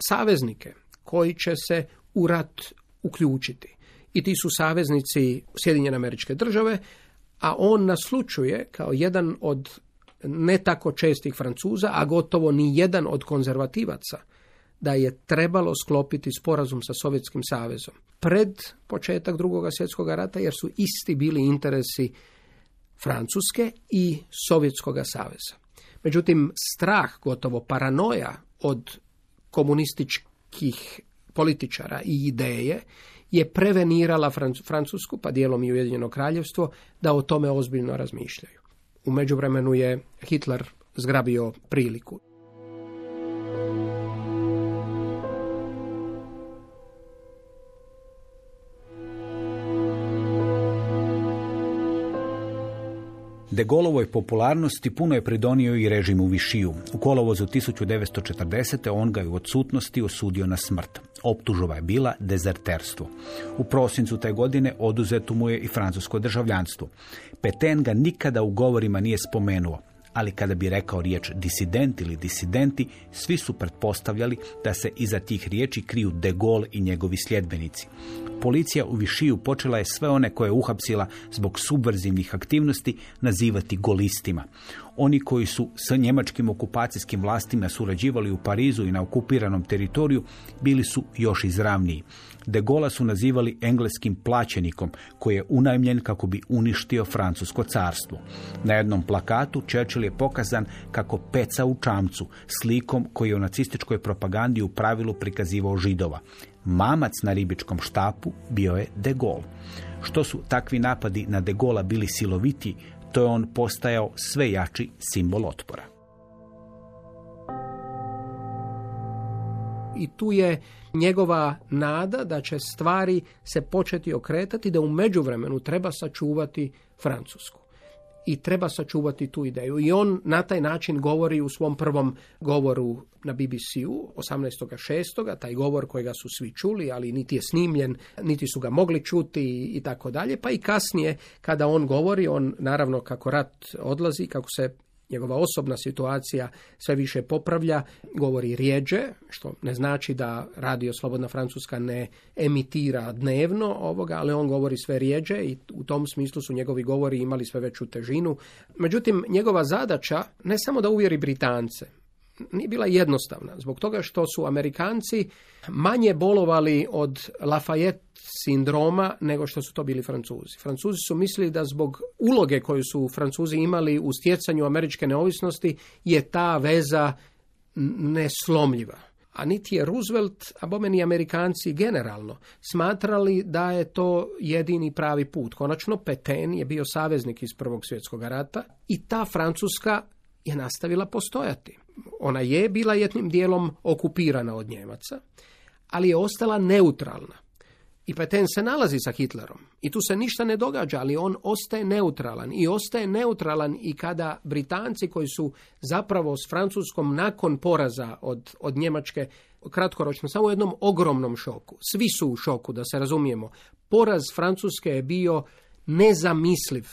saveznike koji će se u rat uključiti. I ti su saveznici Sjedinjene američke države, a on naslučuje kao jedan od ne tako čestih Francuza, a gotovo ni jedan od konzervativaca, da je trebalo sklopiti sporazum sa Sovjetskim savezom pred početak drugog svjetskog rata jer su isti bili interesi Francuske i Sovjetskog saveza. Međutim, strah, gotovo paranoja od komunističkih političara i ideje je prevenirala Francusku, pa dijelom i Ujedinjeno kraljevstvo, da o tome ozbiljno razmišljaju. U međuvremenu je Hitler zgrabio priliku.
De Golovoj popularnosti puno je pridonio i režim u Višiju. U kolovozu 1940. on ga je u odsutnosti osudio na smrt. Optužova je bila dezerterstvo. U prosincu te godine oduzetu mu je i francusko državljanstvo. Peten ga nikada u govorima nije spomenuo, ali kada bi rekao riječ disident ili disidenti, svi su pretpostavljali da se iza tih riječi kriju De Gaulle i njegovi sljedbenici. Policija u Višiju počela je sve one koje je uhapsila zbog subverzivnih aktivnosti nazivati golistima. Oni koji su sa njemačkim okupacijskim vlastima surađivali u Parizu i na okupiranom teritoriju bili su još izravniji. De Gola su nazivali engleskim plaćenikom koji je unajmljen kako bi uništio francusko carstvo. Na jednom plakatu Churchill je pokazan kako peca u čamcu slikom koji je u nacističkoj propagandi u pravilu prikazivao židova. Mamac na ribičkom štapu bio je De Gaulle. Što su takvi napadi na De Gaulle bili siloviti, to je on postajao sve jači simbol otpora.
I tu je njegova nada da će stvari se početi okretati, da u međuvremenu treba sačuvati Francusku. i treba sačuvati tu ideju. I on na taj način govori u svom prvom govoru na BBC-u 18.6. taj govor kojega su svi čuli, ali niti je snimljen, niti su ga mogli čuti i tako dalje. Pa i kasnije kada on govori, on naravno kako rat odlazi, kako se njegova osobna situacija sve više popravlja, govori rijeđe, što ne znači da radio Slobodna Francuska ne emitira dnevno ovoga, ali on govori sve rijeđe i u tom smislu su njegovi govori imali sve veću težinu. Međutim, njegova zadaća ne samo da uvjeri Britance, nije bila jednostavna, zbog toga što su Amerikanci manje bolovali od Lafayette sindroma nego što su to bili Francuzi. Francuzi su mislili da zbog uloge koju su Francuzi imali u stjecanju američke neovisnosti je ta veza neslomljiva. A niti je Roosevelt, a bome ni Amerikanci generalno, smatrali da je to jedini pravi put. Konačno, Petain je bio saveznik iz Prvog svjetskog rata i ta Francuska je nastavila postojati. Ona je bila jednim dijelom okupirana od Njemaca, ali je ostala neutralna. I Petain se nalazi sa Hitlerom i tu se ništa ne događa, ali on ostaje neutralan i ostaje neutralan i kada Britanci koji su zapravo s Francuskom nakon poraza od, od Njemačke kratkoročno samo u jednom ogromnom šoku. Svi su u šoku, da se razumijemo. Poraz Francuske je bio nezamisliv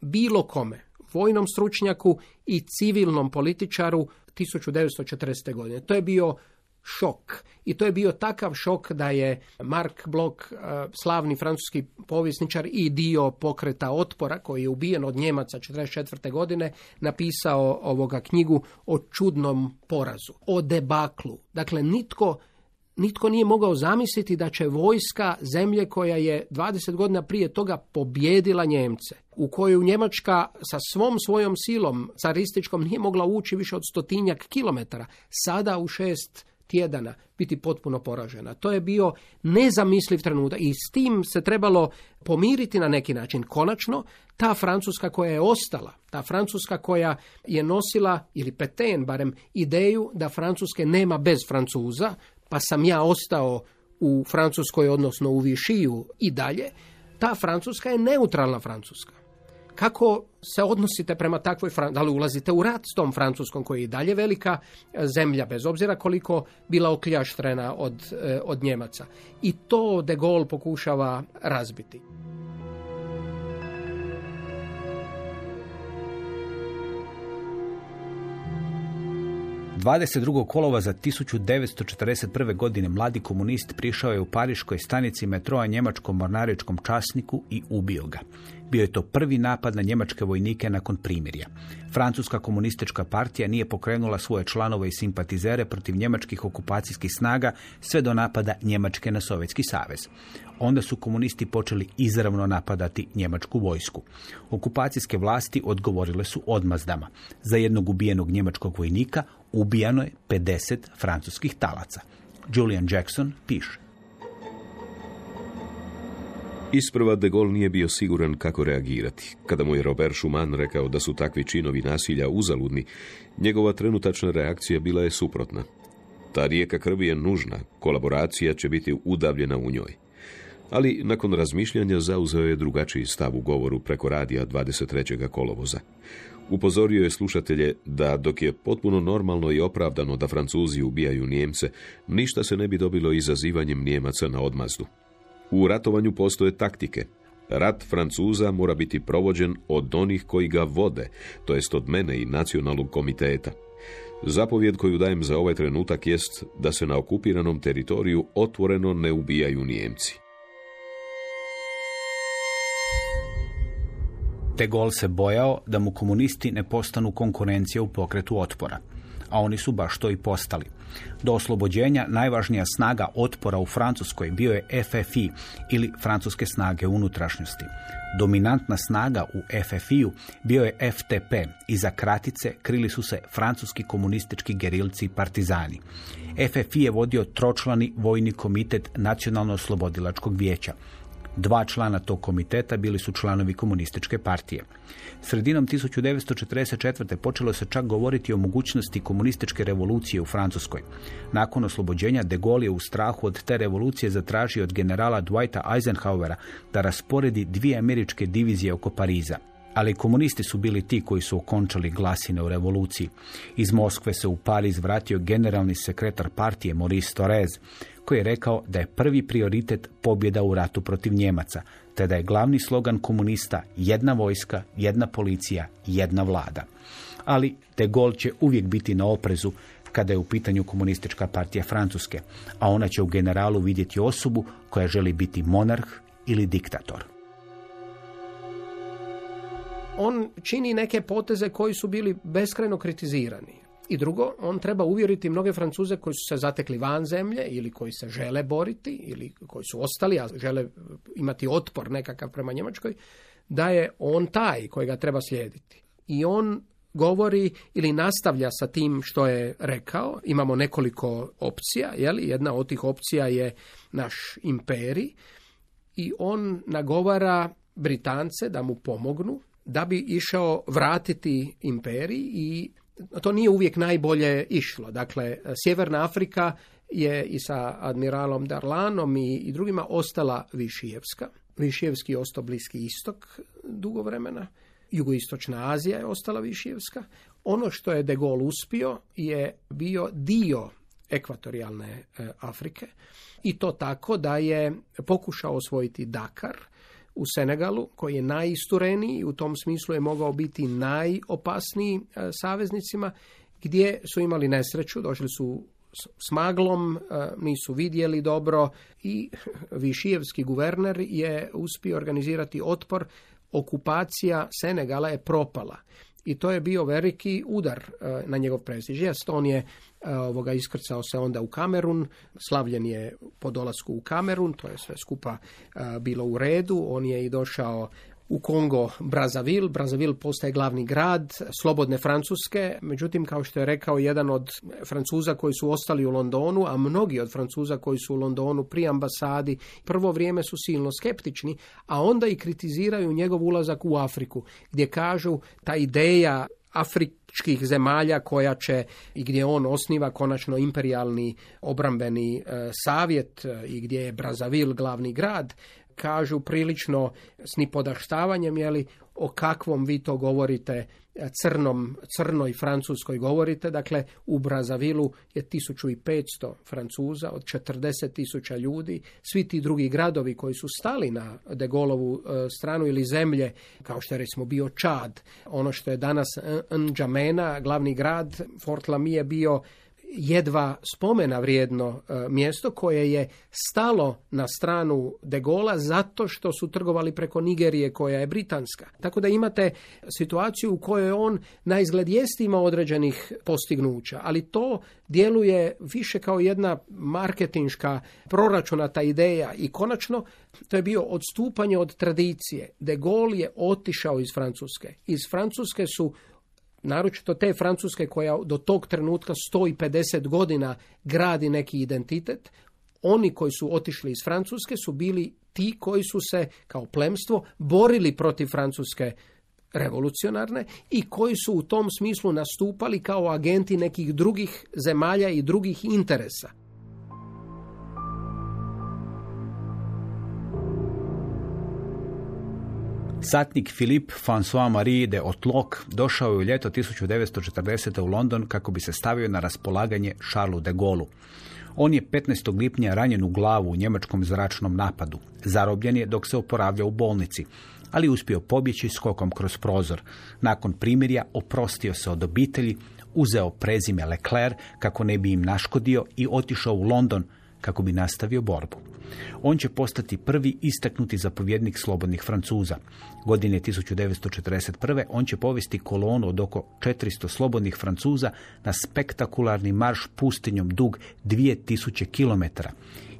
bilo kome, vojnom stručnjaku i civilnom političaru 1940. godine. To je bio šok. I to je bio takav šok da je Mark Bloch, eh, slavni francuski povjesničar i dio pokreta otpora, koji je ubijen od Njemaca 1944. godine, napisao ovoga knjigu o čudnom porazu, o debaklu. Dakle, nitko Nitko nije mogao zamisliti da će vojska zemlje koja je 20 godina prije toga pobjedila Njemce, u koju Njemačka sa svom svojom silom carističkom nije mogla ući više od stotinjak kilometara, sada u šest tjedana biti potpuno poražena. To je bio nezamisliv trenutak i s tim se trebalo pomiriti na neki način. Konačno, ta Francuska koja je ostala, ta Francuska koja je nosila, ili Petain barem, ideju da Francuske nema bez Francuza, pa sam ja ostao u Francuskoj, odnosno u Višiju i dalje, ta Francuska je neutralna Francuska. Kako se odnosite prema takvoj Francuskoj? Da li ulazite u rat s tom Francuskom koja je i dalje velika e, zemlja, bez obzira koliko bila okljaštrena od, e, od Njemaca. I to de Gaulle pokušava razbiti.
22. kolova za 1941. godine mladi komunist prišao je u pariškoj stanici metroa njemačkom mornaričkom časniku i ubio ga. Bio je to prvi napad na njemačke vojnike nakon primirja. Francuska komunistička partija nije pokrenula svoje članove i simpatizere protiv njemačkih okupacijskih snaga sve do napada Njemačke na Sovjetski savez. Onda su komunisti počeli izravno napadati njemačku vojsku. Okupacijske vlasti odgovorile su odmazdama. Za jednog ubijenog njemačkog vojnika ubijano je 50 francuskih talaca. Julian Jackson piše.
Isprva de Gaulle nije bio siguran kako reagirati. Kada mu je Robert Schumann rekao da su takvi činovi nasilja uzaludni, njegova trenutačna reakcija bila je suprotna. Ta rijeka krvi je nužna, kolaboracija će biti udavljena u njoj. Ali nakon razmišljanja zauzeo je drugačiji stav u govoru preko radija 23. kolovoza. Upozorio je slušatelje da dok je potpuno normalno i opravdano da Francuzi ubijaju Nijemce, ništa se ne bi dobilo izazivanjem Nijemaca na odmazdu. U ratovanju postoje taktike. Rat Francuza mora biti provođen od onih koji ga vode, to jest od mene i nacionalnog komiteta. Zapovjed koju dajem za ovaj trenutak jest da se na okupiranom teritoriju otvoreno ne ubijaju Nijemci.
De Gaulle se bojao da mu komunisti ne postanu konkurencija u pokretu otpora, a oni su baš to i postali. Do oslobođenja najvažnija snaga otpora u Francuskoj bio je FFI ili Francuske snage unutrašnjosti. Dominantna snaga u FFI-u bio je FTP i za kratice krili su se francuski komunistički gerilci i partizani. FFI je vodio tročlani vojni komitet Nacionalno-oslobodilačkog vijeća. Dva člana tog komiteta bili su članovi komunističke partije. Sredinom 1944. počelo se čak govoriti o mogućnosti komunističke revolucije u Francuskoj. Nakon oslobođenja de Gaulle je u strahu od te revolucije zatražio od generala Dwighta Eisenhowera da rasporedi dvije američke divizije oko Pariza. Ali komunisti su bili ti koji su okončali glasine u revoluciji. Iz Moskve se u Pariz vratio generalni sekretar partije Maurice Torres, koji je rekao da je prvi prioritet pobjeda u ratu protiv Njemaca, te da je glavni slogan komunista jedna vojska, jedna policija, jedna vlada. Ali de Gaulle će uvijek biti na oprezu kada je u pitanju komunistička partija Francuske, a ona će u generalu vidjeti osobu koja želi biti monarh ili diktator.
On čini neke poteze koji su bili beskrajno kritizirani. I drugo, on treba uvjeriti mnoge Francuze koji su se zatekli van zemlje ili koji se žele boriti ili koji su ostali, a žele imati otpor nekakav prema Njemačkoj, da je on taj kojega treba slijediti. I on govori ili nastavlja sa tim što je rekao. Imamo nekoliko opcija, jeli? jedna od tih opcija je naš imperij i on nagovara Britance da mu pomognu da bi išao vratiti imperij i to nije uvijek najbolje išlo. Dakle, Sjeverna Afrika je i sa admiralom Darlanom i, i drugima ostala Višijevska. Višijevski je ostao Bliski istok dugo vremena. Jugoistočna Azija je ostala Višijevska. Ono što je De Gaulle uspio je bio dio ekvatorijalne e, Afrike i to tako da je pokušao osvojiti Dakar u Senegalu koji je najistureniji i u tom smislu je mogao biti najopasniji e, saveznicima gdje su imali nesreću, došli su s maglom, e, nisu vidjeli dobro i Višijevski guverner je uspio organizirati otpor okupacija Senegala je propala. I to je bio veliki udar e, na njegov prestiž. Jest, on je e, ovoga, iskrcao se onda u Kamerun, slavljen je po dolasku u Kamerun, to je sve skupa e, bilo u redu. On je i došao u Kongo Brazavil. Brazavil postaje glavni grad slobodne Francuske, međutim kao što je rekao jedan od Francuza koji su ostali u Londonu, a mnogi od Francuza koji su u Londonu pri ambasadi, prvo vrijeme su silno skeptični, a onda i kritiziraju njegov ulazak u Afriku, gdje kažu ta ideja afričkih zemalja koja će i gdje on osniva konačno imperijalni obrambeni e, savjet e, i gdje je Brazavil glavni grad kažu prilično s nipodaštavanjem, jeli, o kakvom vi to govorite crnom, crnoj francuskoj govorite. Dakle, u Brazavilu je 1500 Francuza od 40 tisuća ljudi. Svi ti drugi gradovi koji su stali na De Gaulovu e, stranu ili zemlje, kao što je recimo bio Čad, ono što je danas N'Djamena, glavni grad, Fort Lamy je bio jedva spomena vrijedno e, mjesto koje je stalo na stranu De Gola zato što su trgovali preko Nigerije koja je britanska. Tako da imate situaciju u kojoj on na izgled jest imao određenih postignuća, ali to djeluje više kao jedna marketinška proračunata ideja i konačno to je bio odstupanje od tradicije. De Gaulle je otišao iz Francuske. Iz Francuske su naročito te Francuske koja do tog trenutka 150 godina gradi neki identitet, oni koji su otišli iz Francuske su bili ti koji su se kao plemstvo borili protiv Francuske revolucionarne i koji su u tom smislu nastupali kao agenti nekih drugih zemalja i drugih interesa.
Satnik Philippe François-Marie de Otlock došao je u ljeto 1940. u London kako bi se stavio na raspolaganje Charlesu de Gaulle. On je 15. lipnja ranjen u glavu u njemačkom zračnom napadu. Zarobljen je dok se oporavlja u bolnici, ali uspio pobjeći skokom kroz prozor. Nakon primirja oprostio se od obitelji, uzeo prezime Leclerc kako ne bi im naškodio i otišao u London kako bi nastavio borbu. On će postati prvi istaknuti zapovjednik slobodnih Francuza. Godine 1941. on će povesti kolonu od oko 400 slobodnih Francuza na spektakularni marš pustinjom dug 2000 km.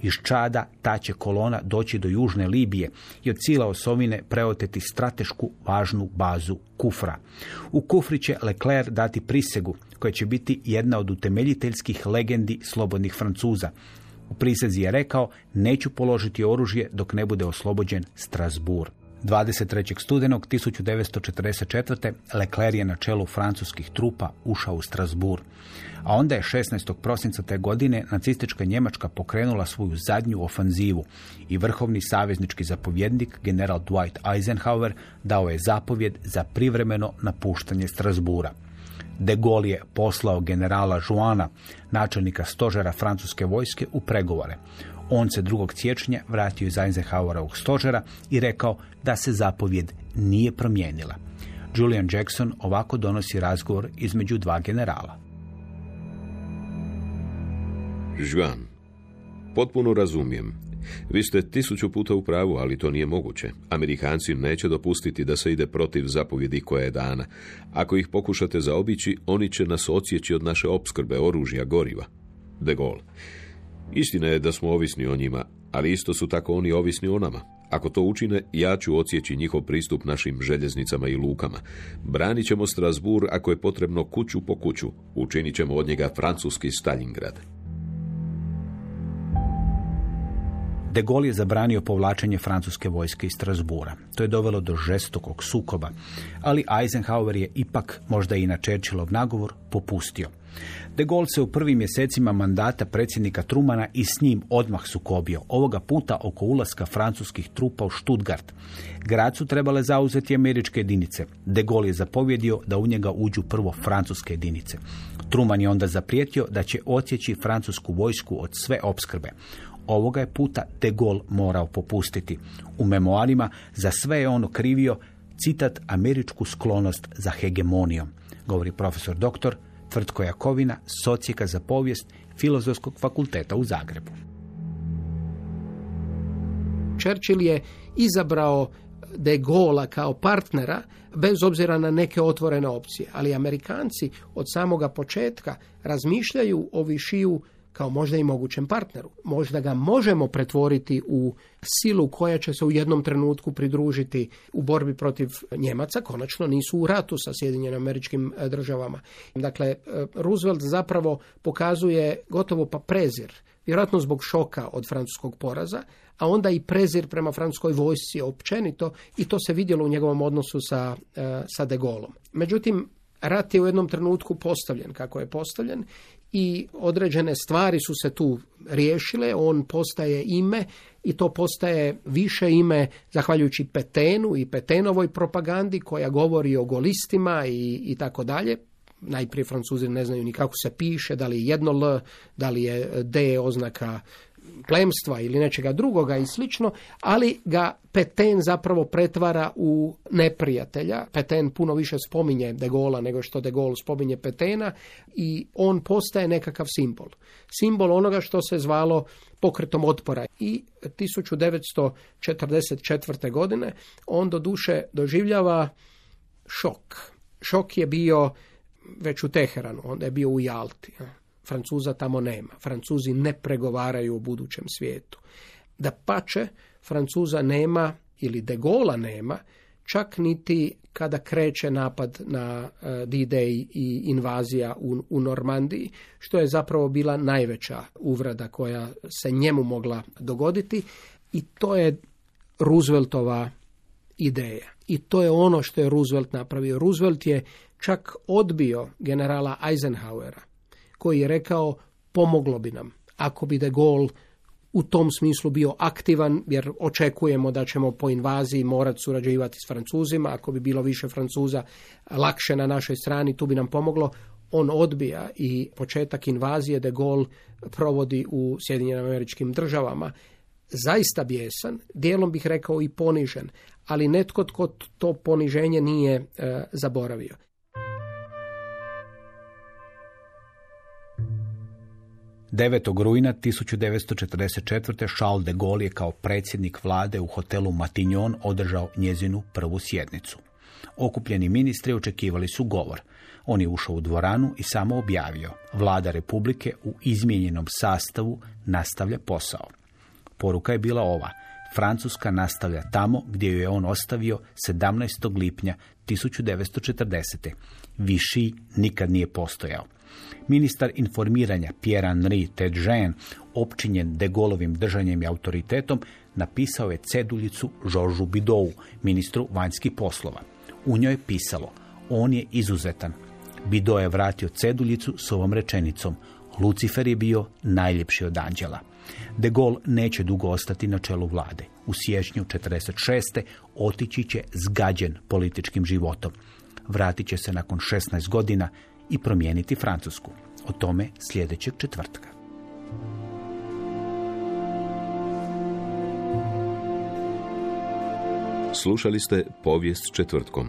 Iz Čada ta će kolona doći do Južne Libije i od Cila osovine preoteti stratešku važnu bazu Kufra. U Kufri će Leclerc dati prisegu koja će biti jedna od utemeljiteljskih legendi slobodnih Francuza. U prisezi je rekao, neću položiti oružje dok ne bude oslobođen Strasbourg. 23. studenog 1944. Leclerc je na čelu francuskih trupa ušao u Strasbourg. A onda je 16. prosinca te godine nacistička Njemačka pokrenula svoju zadnju ofanzivu i vrhovni saveznički zapovjednik general Dwight Eisenhower dao je zapovjed za privremeno napuštanje Strasbura. De Gaulle je poslao generala Joana, načelnika stožera francuske vojske, u pregovore. On se 2. siječnja vratio iz Eisenhowerovog stožera i rekao da se zapovjed nije promijenila. Julian Jackson ovako donosi razgovor između dva generala.
Juan, potpuno razumijem. Vi ste tisuću puta u pravu, ali to nije moguće. Amerikanci neće dopustiti da se ide protiv zapovjedi koja je dana. Ako ih pokušate zaobići, oni će nas odsjeći od naše opskrbe oružja, goriva. De Gaulle. Istina je da smo ovisni o njima, ali isto su tako oni ovisni o nama. Ako to učine, ja ću odsjeći njihov pristup našim željeznicama i lukama. Branit ćemo Strasbourg ako je potrebno kuću po kuću. Učinit ćemo od njega francuski Stalingrad.
De Gaulle je zabranio povlačenje francuske vojske iz Strasbura. To je dovelo do žestokog sukoba, ali Eisenhower je ipak, možda i na Churchillov nagovor, popustio. De Gaulle se u prvim mjesecima mandata predsjednika Trumana i s njim odmah sukobio, ovoga puta oko ulaska francuskih trupa u Stuttgart. Grad su trebale zauzeti američke jedinice. De Gaulle je zapovjedio da u njega uđu prvo francuske jedinice. Truman je onda zaprijetio da će odsjeći francusku vojsku od sve opskrbe. Ovoga je puta de Gaulle morao popustiti. U memoarima za sve je ono krivio citat američku sklonost za hegemonijom, govori profesor doktor Tvrtko Jakovina, socijeka za povijest Filozofskog fakulteta u Zagrebu.
Churchill je izabrao de Gaulle kao partnera bez obzira na neke otvorene opcije, ali Amerikanci od samoga početka razmišljaju o višiju kao možda i mogućem partneru. Možda ga možemo pretvoriti u silu koja će se u jednom trenutku pridružiti u borbi protiv Njemaca, konačno nisu u ratu sa Sjedinjenim američkim državama. Dakle, e, Roosevelt zapravo pokazuje gotovo pa prezir, vjerojatno zbog šoka od francuskog poraza, a onda i prezir prema francuskoj vojsci općenito i to se vidjelo u njegovom odnosu sa, e, sa de Gaulleom. Međutim, rat je u jednom trenutku postavljen kako je postavljen i određene stvari su se tu riješile, on postaje ime i to postaje više ime zahvaljujući Petenu i Petenovoj propagandi koja govori o golistima i, i tako dalje. Najprije Francuzi ne znaju ni kako se piše, da li je jedno L, da li je D oznaka plemstva ili nečega drugoga i slično, ali ga Peten zapravo pretvara u neprijatelja. Peten puno više spominje De Gola nego što De Gaulle spominje Petena i on postaje nekakav simbol. Simbol onoga što se zvalo pokretom otpora. I 1944. godine on do duše doživljava šok. Šok je bio već u Teheranu, onda je bio u Jalti. Francuza tamo nema. Francuzi ne pregovaraju o budućem svijetu. Da pače, Francuza nema ili de Gola nema, čak niti kada kreće napad na uh, D-Day i invazija u, u Normandiji, što je zapravo bila najveća uvrada koja se njemu mogla dogoditi i to je Rooseveltova ideja. I to je ono što je Roosevelt napravio. Roosevelt je čak odbio generala Eisenhowera koji je rekao pomoglo bi nam ako bi de Gaulle u tom smislu bio aktivan, jer očekujemo da ćemo po invaziji morati surađivati s Francuzima, ako bi bilo više Francuza lakše na našoj strani, tu bi nam pomoglo. On odbija i početak invazije de Gaulle provodi u Sjedinjenim američkim državama. Zaista bijesan, dijelom bih rekao i ponižen, ali netko tko to poniženje nije e, zaboravio.
9. rujna 1944. Charles de Gaulle je kao predsjednik vlade u hotelu Matignon održao njezinu prvu sjednicu. Okupljeni ministri očekivali su govor. On je ušao u dvoranu i samo objavio. Vlada Republike u izmijenjenom sastavu nastavlja posao. Poruka je bila ova. Francuska nastavlja tamo gdje ju je on ostavio 17. lipnja 1940. Viši nikad nije postojao. Ministar informiranja Pierre Henri Tedjen, opčinjen de Golovim držanjem i autoritetom, napisao je ceduljicu Žoržu Bidou, ministru vanjskih poslova. U njoj je pisalo, on je izuzetan. Bido je vratio ceduljicu s ovom rečenicom, Lucifer je bio najljepši od anđela. De Gaulle neće dugo ostati na čelu vlade. U siječnju 46. otići će zgađen političkim životom. Vratit će se nakon 16 godina i promijeniti Francusku. O tome sljedećeg četvrtka.
Slušali ste povijest četvrtkom.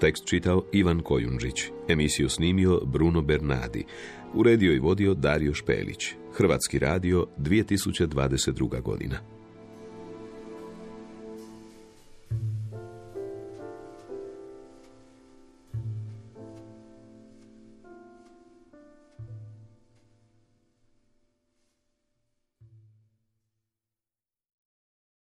Tekst čitao Ivan Kojundžić. Emisiju snimio Bruno Bernadi. Uredio i vodio Dario Špelić. Hrvatski radio 2022. godina.